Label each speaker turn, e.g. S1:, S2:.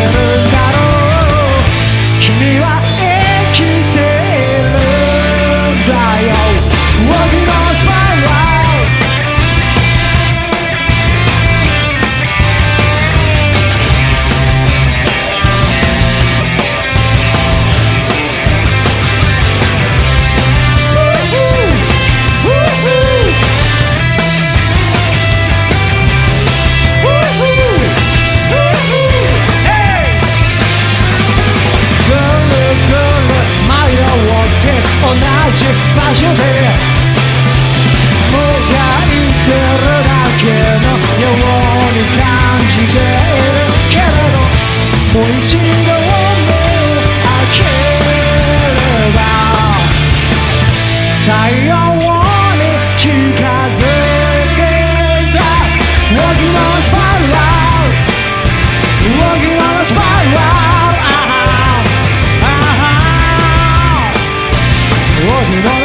S1: better 同じ場所でもがいてるだけのように感じているけれどもう一度目を開ければ太陽 you know.